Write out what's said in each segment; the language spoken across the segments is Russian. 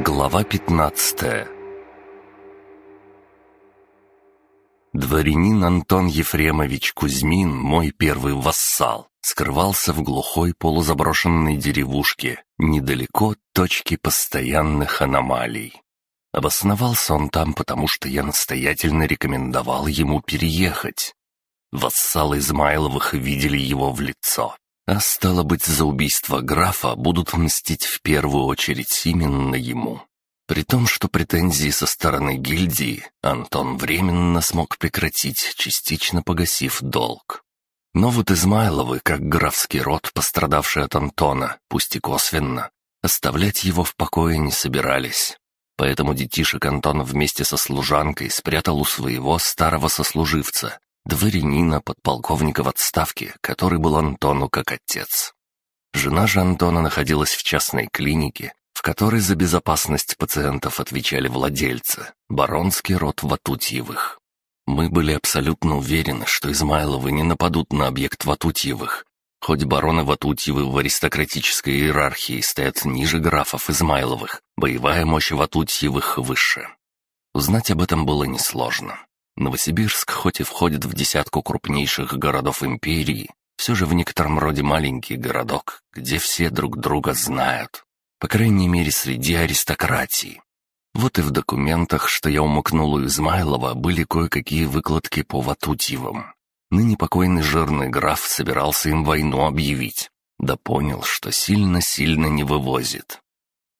Глава 15 Дворянин Антон Ефремович Кузьмин, мой первый вассал, скрывался в глухой полузаброшенной деревушке, недалеко от точки постоянных аномалий. Обосновался он там, потому что я настоятельно рекомендовал ему переехать. Вассалы Измайловых видели его в лицо, а стало быть, за убийство графа будут мстить в первую очередь именно ему. При том, что претензии со стороны гильдии Антон временно смог прекратить, частично погасив долг. Но вот Измайловы, как графский род, пострадавший от Антона, пусть и косвенно, оставлять его в покое не собирались. Поэтому детишек Антон вместе со служанкой спрятал у своего старого сослуживца, дворянина, подполковника в отставке, который был Антону как отец. Жена же Антона находилась в частной клинике, в которой за безопасность пациентов отвечали владельцы, баронский род Ватутьевых. Мы были абсолютно уверены, что Измайловы не нападут на объект Ватутьевых, хоть бароны Ватутьевы в аристократической иерархии стоят ниже графов Измайловых, боевая мощь Ватутьевых выше. Узнать об этом было несложно. Новосибирск хоть и входит в десятку крупнейших городов империи, все же в некотором роде маленький городок, где все друг друга знают. По крайней мере, среди аристократии. Вот и в документах, что я умыкнул у Измайлова, были кое-какие выкладки по Ватутьевым. Ныне покойный жирный граф собирался им войну объявить. Да понял, что сильно-сильно не вывозит.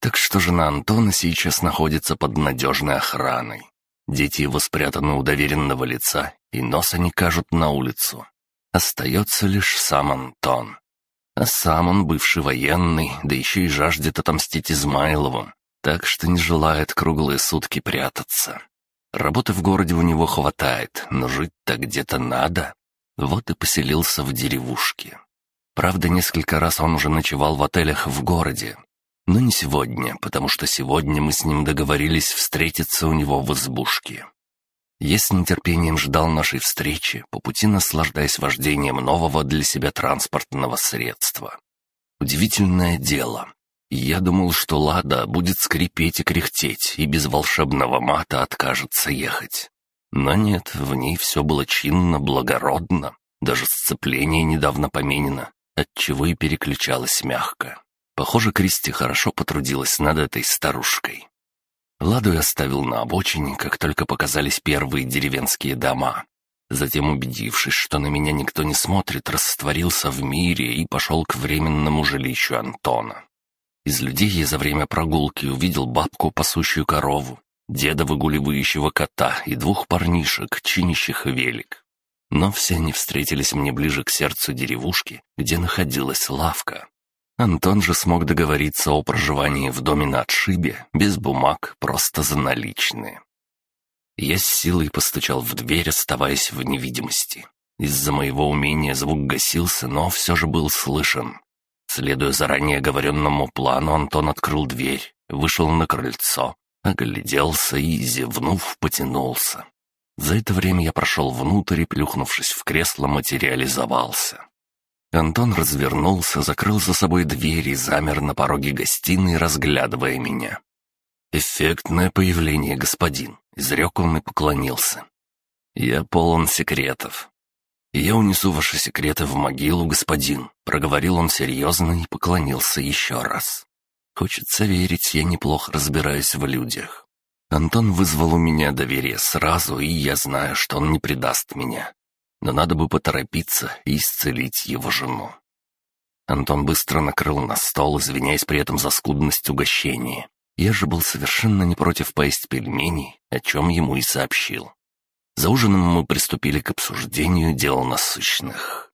Так что жена Антона сейчас находится под надежной охраной. Дети его спрятаны у доверенного лица, и нос они кажут на улицу. Остается лишь сам Антон. А сам он бывший военный, да еще и жаждет отомстить Измайлову, так что не желает круглые сутки прятаться. Работы в городе у него хватает, но жить-то где-то надо. Вот и поселился в деревушке. Правда, несколько раз он уже ночевал в отелях в городе, но не сегодня, потому что сегодня мы с ним договорились встретиться у него в избушке. Я с нетерпением ждал нашей встречи, по пути наслаждаясь вождением нового для себя транспортного средства. Удивительное дело. Я думал, что Лада будет скрипеть и кряхтеть, и без волшебного мата откажется ехать. Но нет, в ней все было чинно, благородно, даже сцепление недавно поменено, отчего и переключалось мягко. Похоже, Кристи хорошо потрудилась над этой старушкой. Ладу я оставил на обочине, как только показались первые деревенские дома. Затем, убедившись, что на меня никто не смотрит, растворился в мире и пошел к временному жилищу Антона. Из людей я за время прогулки увидел бабку, пасущую корову, деда, выгуливающего кота и двух парнишек, чинящих велик. Но все они встретились мне ближе к сердцу деревушки, где находилась лавка. Антон же смог договориться о проживании в доме на отшибе, без бумаг, просто за наличные. Я с силой постучал в дверь, оставаясь в невидимости. Из-за моего умения звук гасился, но все же был слышен. Следуя заранее оговоренному плану, Антон открыл дверь, вышел на крыльцо, огляделся и, зевнув, потянулся. За это время я прошел внутрь и, плюхнувшись в кресло, материализовался. Антон развернулся, закрыл за собой дверь и замер на пороге гостиной, разглядывая меня. «Эффектное появление, господин», — изрек он и поклонился. «Я полон секретов». «Я унесу ваши секреты в могилу, господин», — проговорил он серьезно и поклонился еще раз. «Хочется верить, я неплохо разбираюсь в людях. Антон вызвал у меня доверие сразу, и я знаю, что он не предаст меня но надо бы поторопиться и исцелить его жену. Антон быстро накрыл на стол, извиняясь при этом за скудность угощения. Я же был совершенно не против поесть пельменей, о чем ему и сообщил. За ужином мы приступили к обсуждению дел насущных.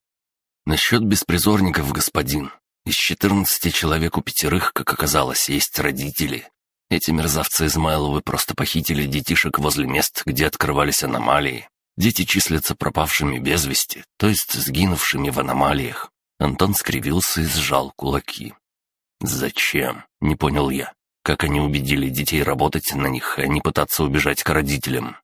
Насчет беспризорников, господин. Из четырнадцати человек у пятерых, как оказалось, есть родители. Эти мерзавцы Измайловы просто похитили детишек возле мест, где открывались аномалии, Дети числятся пропавшими без вести, то есть сгинувшими в аномалиях. Антон скривился и сжал кулаки. «Зачем?» — не понял я. Как они убедили детей работать на них, а не пытаться убежать к родителям?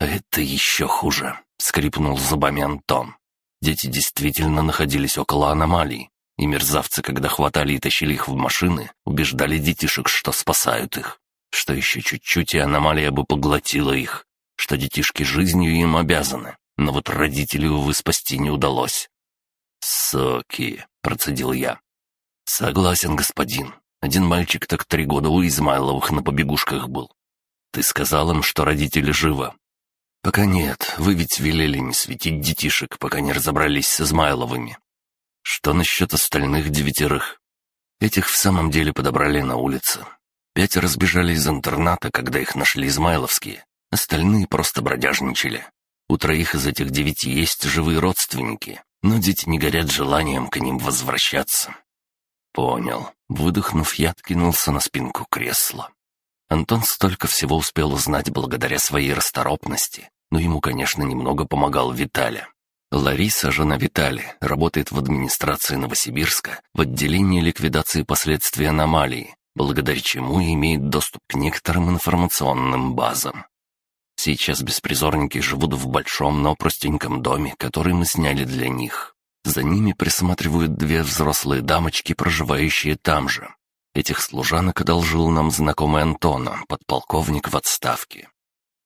«Это еще хуже», — скрипнул зубами Антон. Дети действительно находились около аномалий, и мерзавцы, когда хватали и тащили их в машины, убеждали детишек, что спасают их. Что еще чуть-чуть, и аномалия бы поглотила их, что детишки жизнью им обязаны, но вот родителей, увы, спасти не удалось. «Соки», — процедил я. «Согласен, господин. Один мальчик так три года у Измайловых на побегушках был. Ты сказал им, что родители живы?» «Пока нет. Вы ведь велели не светить детишек, пока не разобрались с Измайловыми. Что насчет остальных девятерых? Этих в самом деле подобрали на улице. Пять разбежали из интерната, когда их нашли измайловские. Остальные просто бродяжничали. У троих из этих девяти есть живые родственники, но дети не горят желанием к ним возвращаться. Понял. Выдохнув, я откинулся на спинку кресла. Антон столько всего успел узнать благодаря своей расторопности, но ему, конечно, немного помогал Виталя. Лариса, жена Витали, работает в администрации Новосибирска в отделении ликвидации последствий аномалии, благодаря чему имеет доступ к некоторым информационным базам. Сейчас беспризорники живут в большом, но простеньком доме, который мы сняли для них. За ними присматривают две взрослые дамочки, проживающие там же. Этих служанок одолжил нам знакомый Антона, подполковник в отставке.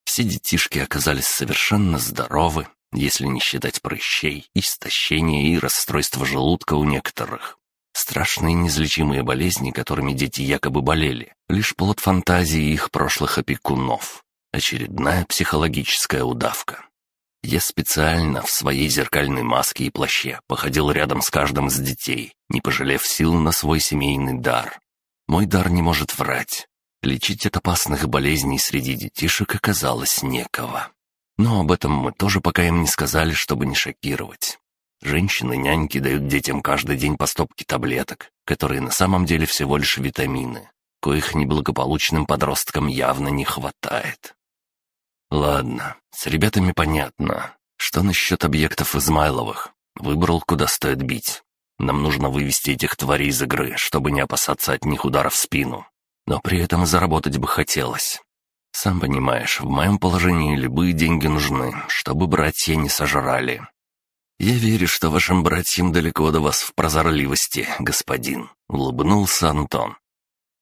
Все детишки оказались совершенно здоровы, если не считать прыщей, истощения и расстройства желудка у некоторых. Страшные неизлечимые болезни, которыми дети якобы болели, лишь плод фантазии их прошлых опекунов. Очередная психологическая удавка. Я специально в своей зеркальной маске и плаще походил рядом с каждым из детей, не пожалев сил на свой семейный дар. Мой дар не может врать. Лечить от опасных болезней среди детишек оказалось некого. Но об этом мы тоже пока им не сказали, чтобы не шокировать. Женщины-няньки дают детям каждый день по стопке таблеток, которые на самом деле всего лишь витамины, коих неблагополучным подросткам явно не хватает. Ладно, с ребятами понятно. Что насчет объектов Измайловых? Выбрал, куда стоит бить. Нам нужно вывести этих тварей из игры, чтобы не опасаться от них удара в спину. Но при этом заработать бы хотелось. Сам понимаешь, в моем положении любые деньги нужны, чтобы братья не сожрали. Я верю, что вашим братьям далеко до вас в прозорливости, господин», — улыбнулся Антон.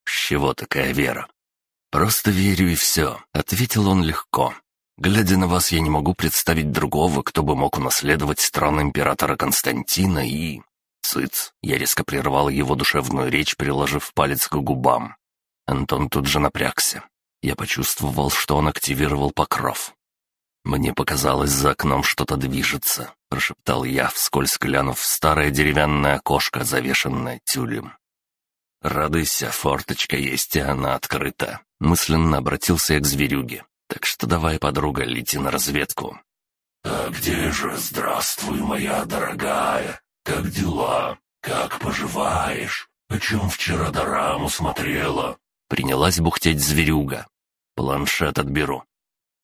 «С чего такая вера?» «Просто верю и все», — ответил он легко. «Глядя на вас, я не могу представить другого, кто бы мог унаследовать страну императора Константина и...» «Цыц!» — я резко прервал его душевную речь, приложив палец к губам. Антон тут же напрягся. Я почувствовал, что он активировал покров. «Мне показалось, за окном что-то движется», — прошептал я, вскользь глянув в старое деревянное окошко, завешенное тюлем. «Радуйся, форточка есть, и она открыта», — мысленно обратился я к зверюге. «Так что давай, подруга, лети на разведку». «А где же, здравствуй, моя дорогая? Как дела? Как поживаешь? О чем вчера дораму смотрела?» Принялась бухтеть зверюга. «Планшет отберу».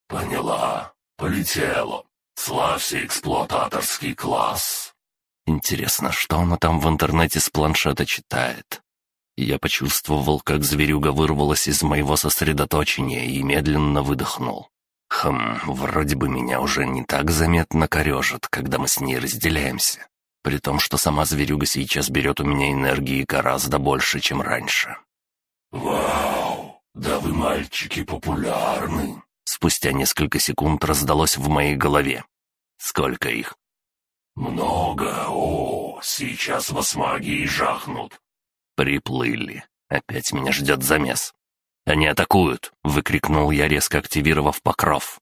«Поняла. Полетела. Славься, эксплуататорский класс». Интересно, что она там в интернете с планшета читает? Я почувствовал, как зверюга вырвалась из моего сосредоточения и медленно выдохнул. Хм, вроде бы меня уже не так заметно корежит, когда мы с ней разделяемся. При том, что сама зверюга сейчас берет у меня энергии гораздо больше, чем раньше. «Вау! Да вы, мальчики, популярны!» Спустя несколько секунд раздалось в моей голове. «Сколько их?» «Много! О, сейчас вас магии жахнут!» «Приплыли. Опять меня ждет замес». «Они атакуют!» — выкрикнул я, резко активировав покров.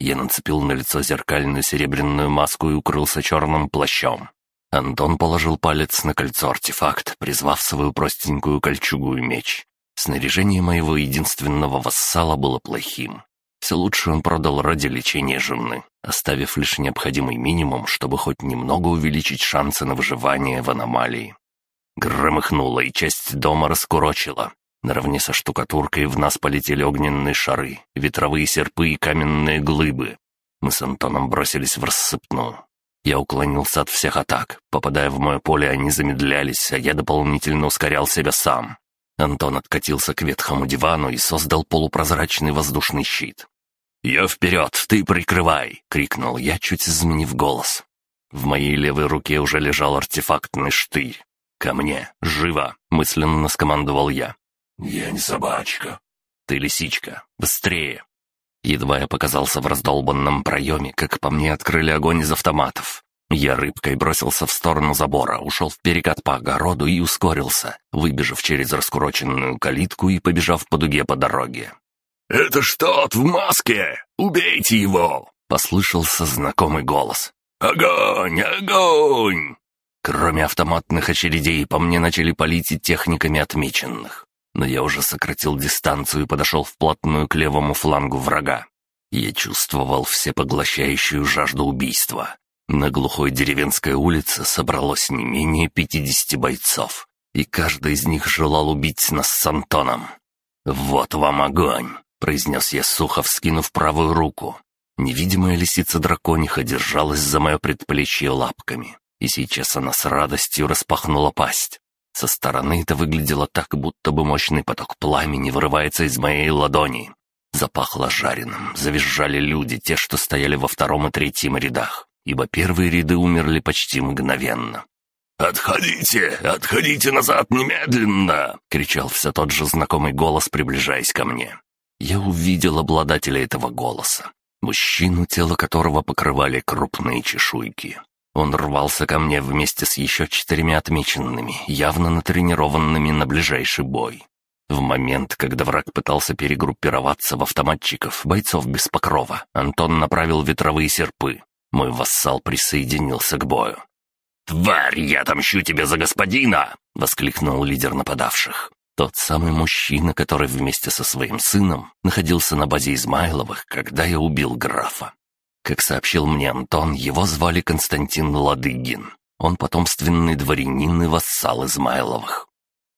Я нацепил на лицо зеркальную серебряную маску и укрылся черным плащом. Антон положил палец на кольцо-артефакт, призвав свою простенькую кольчугу и меч. Снаряжение моего единственного вассала было плохим. Все лучше он продал ради лечения жены, оставив лишь необходимый минимум, чтобы хоть немного увеличить шансы на выживание в аномалии. Громыхнуло, и часть дома раскурочила. Наравне со штукатуркой в нас полетели огненные шары, ветровые серпы и каменные глыбы. Мы с Антоном бросились в рассыпную. Я уклонился от всех атак. Попадая в мое поле, они замедлялись, а я дополнительно ускорял себя сам. Антон откатился к ветхому дивану и создал полупрозрачный воздушный щит. «Я вперед, ты прикрывай!» — крикнул я, чуть изменив голос. В моей левой руке уже лежал артефактный штырь. «Ко мне! Живо!» — мысленно скомандовал я. «Я не собачка». Ты лисичка! Быстрее!» Едва я показался в раздолбанном проеме, как по мне открыли огонь из автоматов. Я рыбкой бросился в сторону забора, ушел в перекат по огороду и ускорился, выбежав через раскуроченную калитку и побежав по дуге по дороге. «Это что в маске? Убейте его!» — послышался знакомый голос. «Огонь! Огонь!» Кроме автоматных очередей, по мне начали палить и техниками отмеченных. Но я уже сократил дистанцию и подошел вплотную к левому флангу врага. Я чувствовал всепоглощающую жажду убийства. На глухой деревенской улице собралось не менее пятидесяти бойцов, и каждый из них желал убить нас с Антоном. «Вот вам огонь!» — произнес я сухо, вскинув правую руку. Невидимая лисица-дракониха держалась за мое предплечье лапками, и сейчас она с радостью распахнула пасть. Со стороны это выглядело так, будто бы мощный поток пламени вырывается из моей ладони. Запахло жареным, завизжали люди, те, что стояли во втором и третьем рядах ибо первые ряды умерли почти мгновенно. «Отходите! Отходите назад немедленно!» — кричал все тот же знакомый голос, приближаясь ко мне. Я увидел обладателя этого голоса. Мужчину, тело которого покрывали крупные чешуйки. Он рвался ко мне вместе с еще четырьмя отмеченными, явно натренированными на ближайший бой. В момент, когда враг пытался перегруппироваться в автоматчиков, бойцов без покрова, Антон направил ветровые серпы. Мой вассал присоединился к бою. «Тварь, я отомщу тебе за господина!» — воскликнул лидер нападавших. Тот самый мужчина, который вместе со своим сыном находился на базе Измайловых, когда я убил графа. Как сообщил мне Антон, его звали Константин Ладыгин. Он потомственный дворянин и вассал Измайловых.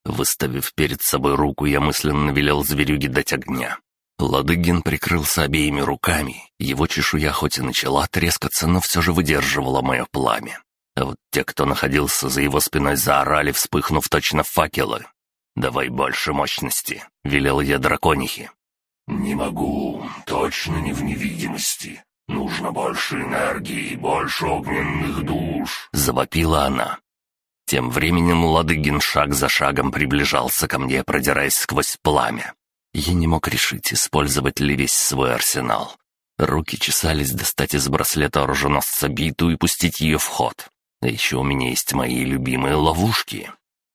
Выставив перед собой руку, я мысленно велел зверюге дать огня. Ладыгин прикрылся обеими руками. Его чешуя хоть и начала трескаться, но все же выдерживала мое пламя. А вот те, кто находился за его спиной, заорали, вспыхнув точно факелы. «Давай больше мощности», — велел я драконихе. «Не могу, точно не в невидимости. Нужно больше энергии, больше огненных душ», — завопила она. Тем временем Ладыгин шаг за шагом приближался ко мне, продираясь сквозь пламя. Я не мог решить, использовать ли весь свой арсенал. Руки чесались достать из браслета оруженосца биту и пустить ее в ход. А еще у меня есть мои любимые ловушки.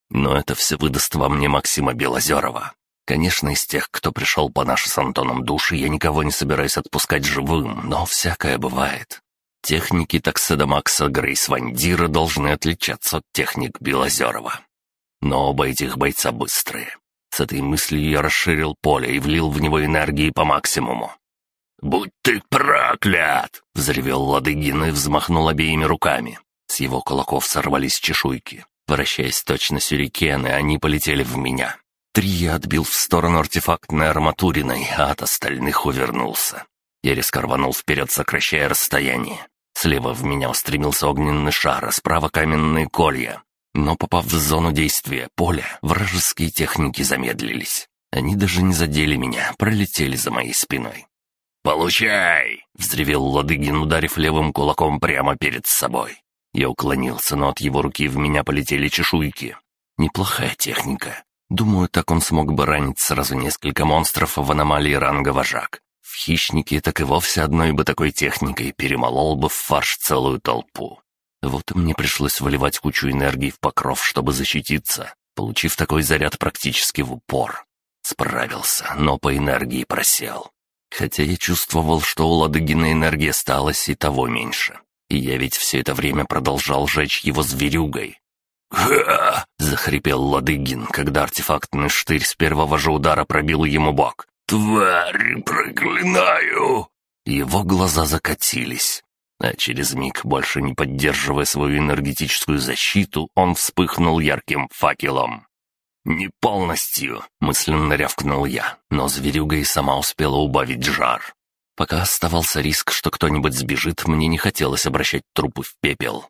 Но это все выдаст во мне Максима Белозерова. Конечно, из тех, кто пришел по нашей с Антоном души, я никого не собираюсь отпускать живым, но всякое бывает. Техники Такседа Макса Грейс Вандира должны отличаться от техник Белозерова. Но оба этих бойца быстрые. С этой мыслью я расширил поле и влил в него энергии по максимуму. «Будь ты проклят!» — взревел Ладыгин и взмахнул обеими руками. С его кулаков сорвались чешуйки. Вращаясь точно сюрикены, они полетели в меня. Три я отбил в сторону артефактной арматуриной, а от остальных увернулся. Я резко рванул вперед, сокращая расстояние. Слева в меня устремился огненный шар, а справа каменные колья. Но попав в зону действия поля, вражеские техники замедлились. Они даже не задели меня, пролетели за моей спиной. «Получай!» — взревел Ладыгин, ударив левым кулаком прямо перед собой. Я уклонился, но от его руки в меня полетели чешуйки. Неплохая техника. Думаю, так он смог бы ранить сразу несколько монстров в аномалии ранга вожак. В хищнике так и вовсе одной бы такой техникой перемолол бы в фарш целую толпу. Вот и мне пришлось выливать кучу энергии в покров, чтобы защититься, получив такой заряд практически в упор. Справился, но по энергии просел. Хотя я чувствовал, что у Ладыгина энергии осталось и того меньше. И я ведь все это время продолжал жечь его зверюгой. «Ха!» — захрипел Ладыгин, когда артефактный штырь с первого же удара пробил ему бок. «Тварь, проклинаю!» Его глаза закатились. А через миг, больше не поддерживая свою энергетическую защиту, он вспыхнул ярким факелом. «Не полностью», — мысленно рявкнул я, но зверюга и сама успела убавить жар. Пока оставался риск, что кто-нибудь сбежит, мне не хотелось обращать трупы в пепел.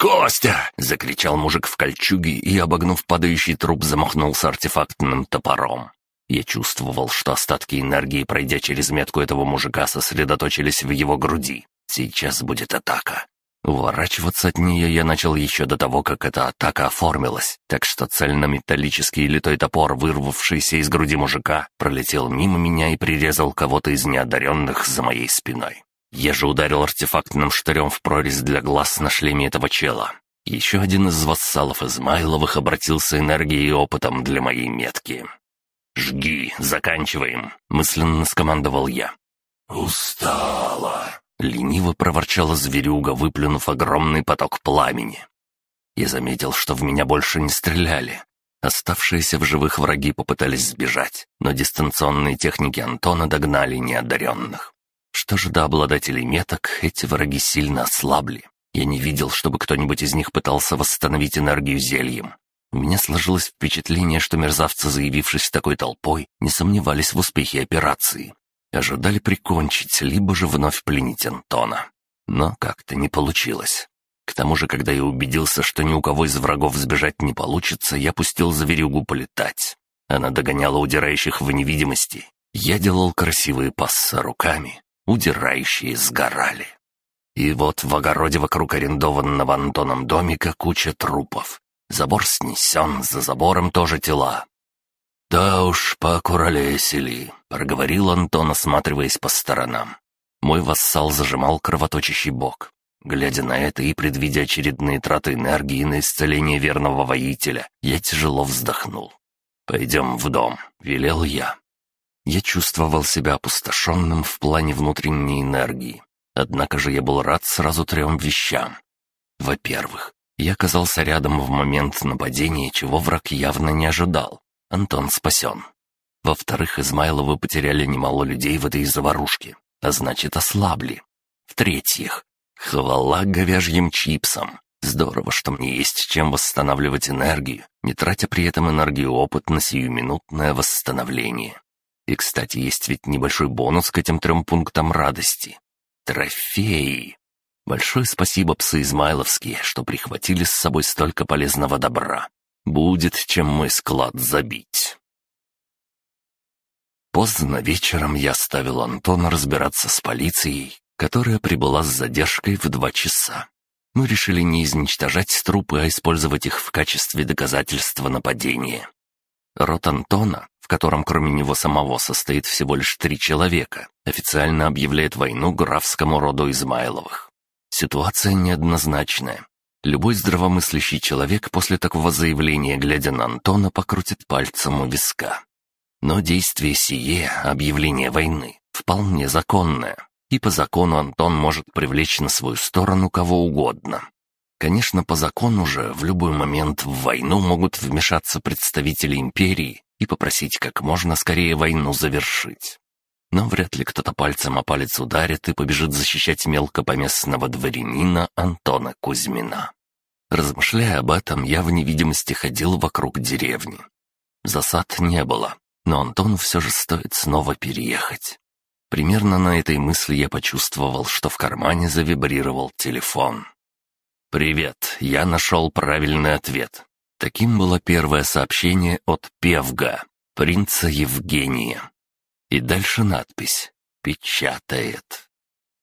«Костя!» — закричал мужик в кольчуге и, обогнув падающий труп, замахнулся артефактным топором. Я чувствовал, что остатки энергии, пройдя через метку этого мужика, сосредоточились в его груди. Сейчас будет атака. Уворачиваться от нее я начал еще до того, как эта атака оформилась, так что цельнометаллический литой топор, вырвавшийся из груди мужика, пролетел мимо меня и прирезал кого-то из неодаренных за моей спиной. Я же ударил артефактным штырем в прорезь для глаз на шлеме этого чела. Еще один из вассалов Измайловых обратился энергией и опытом для моей метки. «Жги, заканчиваем», — мысленно скомандовал я. «Устала», Лениво проворчала зверюга, выплюнув огромный поток пламени. Я заметил, что в меня больше не стреляли. Оставшиеся в живых враги попытались сбежать, но дистанционные техники Антона догнали неодаренных. Что же до обладателей меток, эти враги сильно ослабли. Я не видел, чтобы кто-нибудь из них пытался восстановить энергию зельем. У меня сложилось впечатление, что мерзавцы, заявившись такой толпой, не сомневались в успехе операции. Ожидали прикончить, либо же вновь пленить Антона. Но как-то не получилось. К тому же, когда я убедился, что ни у кого из врагов сбежать не получится, я пустил зверюгу полетать. Она догоняла удирающих в невидимости. Я делал красивые пассы руками. Удирающие сгорали. И вот в огороде вокруг арендованного Антоном домика куча трупов. Забор снесен, за забором тоже тела. «Да уж, покуролесили», — проговорил Антон, осматриваясь по сторонам. Мой вассал зажимал кровоточащий бок. Глядя на это и предвидя очередные траты энергии на исцеление верного воителя, я тяжело вздохнул. «Пойдем в дом», — велел я. Я чувствовал себя опустошенным в плане внутренней энергии. Однако же я был рад сразу трем вещам. Во-первых, я оказался рядом в момент нападения, чего враг явно не ожидал. Антон спасен. Во-вторых, Измайловы потеряли немало людей в этой заварушке, а значит, ослабли. В-третьих, хвала говяжьим чипсам. Здорово, что мне есть чем восстанавливать энергию, не тратя при этом энергию опыт на сиюминутное восстановление. И, кстати, есть ведь небольшой бонус к этим трем пунктам радости. Трофеи. Большое спасибо, псы Измайловские, что прихватили с собой столько полезного добра. Будет чем мой склад забить. Поздно вечером я оставил Антона разбираться с полицией, которая прибыла с задержкой в два часа. Мы решили не изничтожать трупы, а использовать их в качестве доказательства нападения. Рот Антона, котором кроме него самого состоит всего лишь три человека, официально объявляет войну графскому роду Измайловых. Ситуация неоднозначная. Любой здравомыслящий человек после такого заявления, глядя на Антона, покрутит пальцем у виска. Но действие сие, объявление войны, вполне законное, и по закону Антон может привлечь на свою сторону кого угодно. Конечно, по закону же в любой момент в войну могут вмешаться представители империи и попросить как можно скорее войну завершить. Но вряд ли кто-то пальцем о палец ударит и побежит защищать мелкопоместного дворянина Антона Кузьмина. Размышляя об этом, я в невидимости ходил вокруг деревни. Засад не было, но Антону все же стоит снова переехать. Примерно на этой мысли я почувствовал, что в кармане завибрировал телефон. «Привет, я нашел правильный ответ». Таким было первое сообщение от Певга, принца Евгения. И дальше надпись «Печатает».